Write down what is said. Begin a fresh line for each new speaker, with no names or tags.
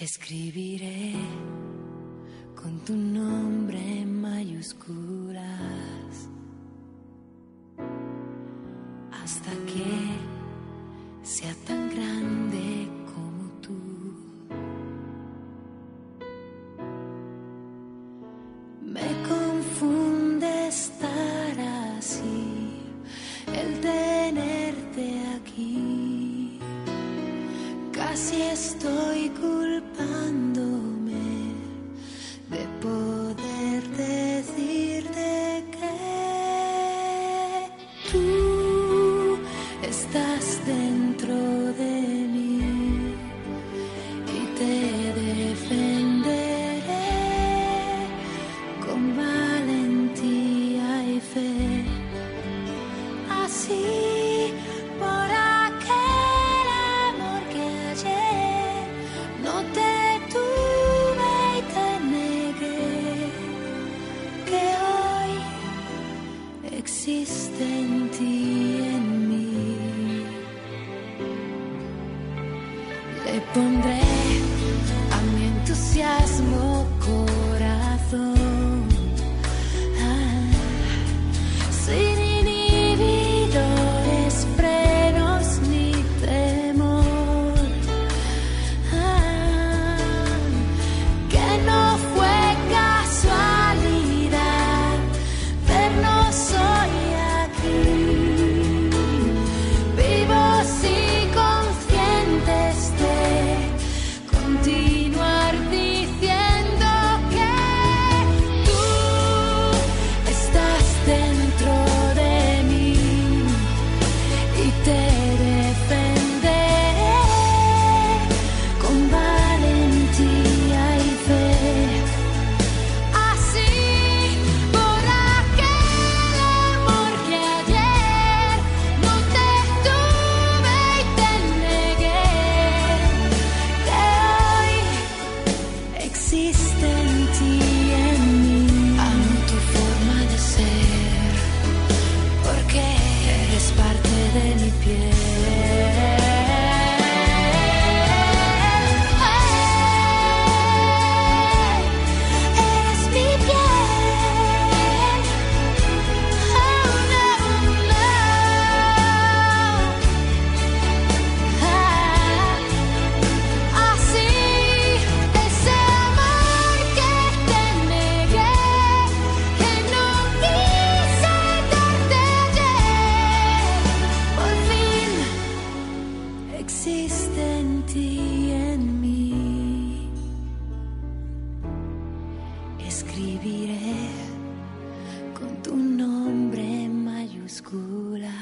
Escribiré con tu nombre en mayúsculas hasta que sea tan grande como tú. Me confunde estar así, el tenerte aquí. Casi estoy curada culpándome de poder decirte que tú estás dentro de mí y te defenderé con más pondré. escribiré con tu nombre en mayúscula.